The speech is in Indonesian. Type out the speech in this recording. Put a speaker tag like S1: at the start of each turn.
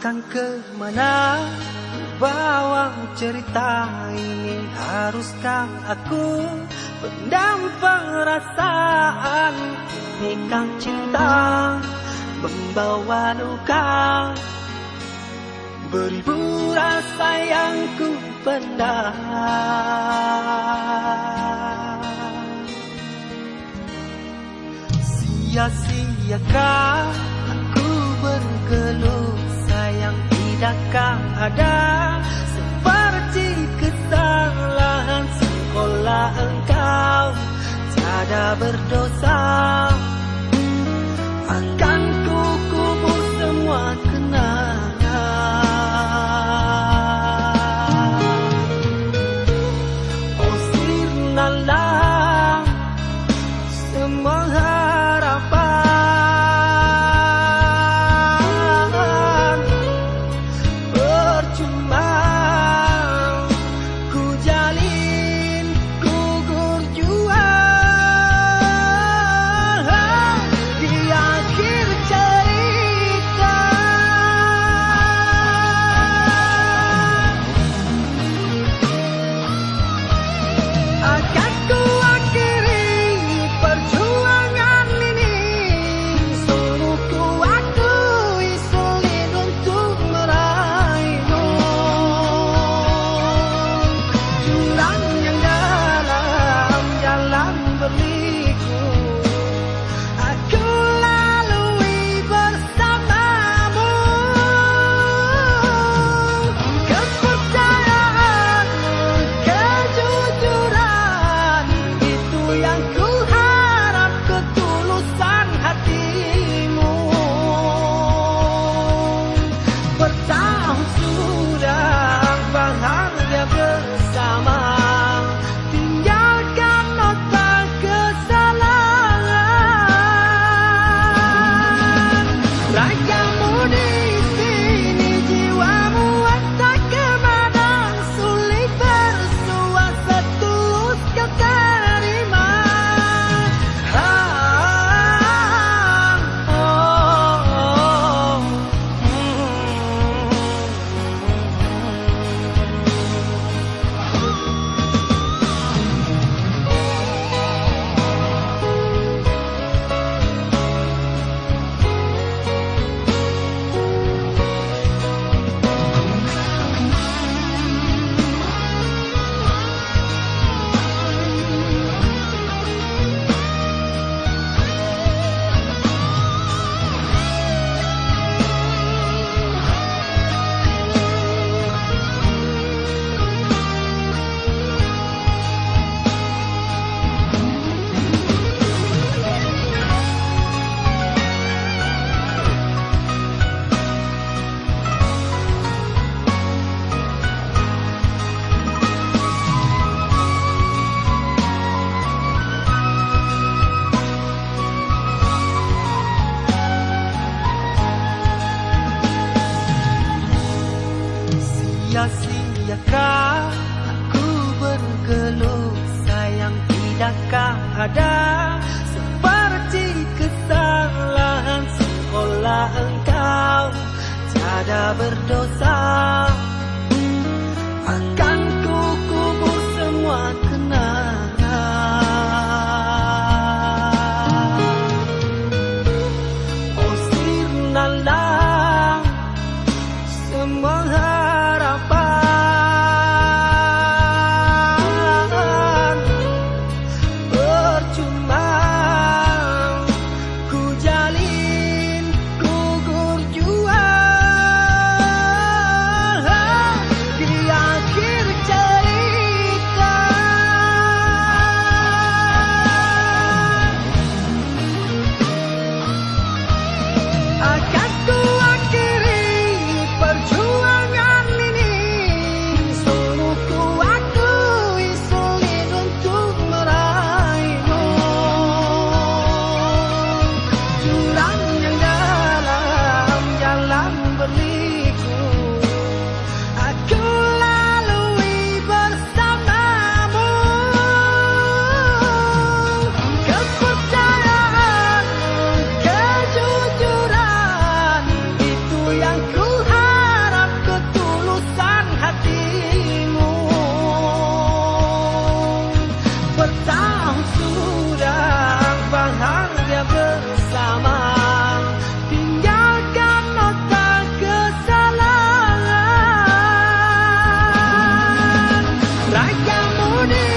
S1: Akan ke mana bawa cerita ini Haruskah aku? Pendam perasaan Inikah cinta. Membawa luka Beribu rasa yang ku pendam. Sia-siakah tidakkah ada Seperti kesalahan sekolah engkau? Tiada berdosa. Akan ku kubur semua kenangan. Oh sirnalah semua ada Seperti kesalahan sekolah engkau. Tiada berdosa. Akan ku kubur semua kenangan. Oh sirnalah semua I you need.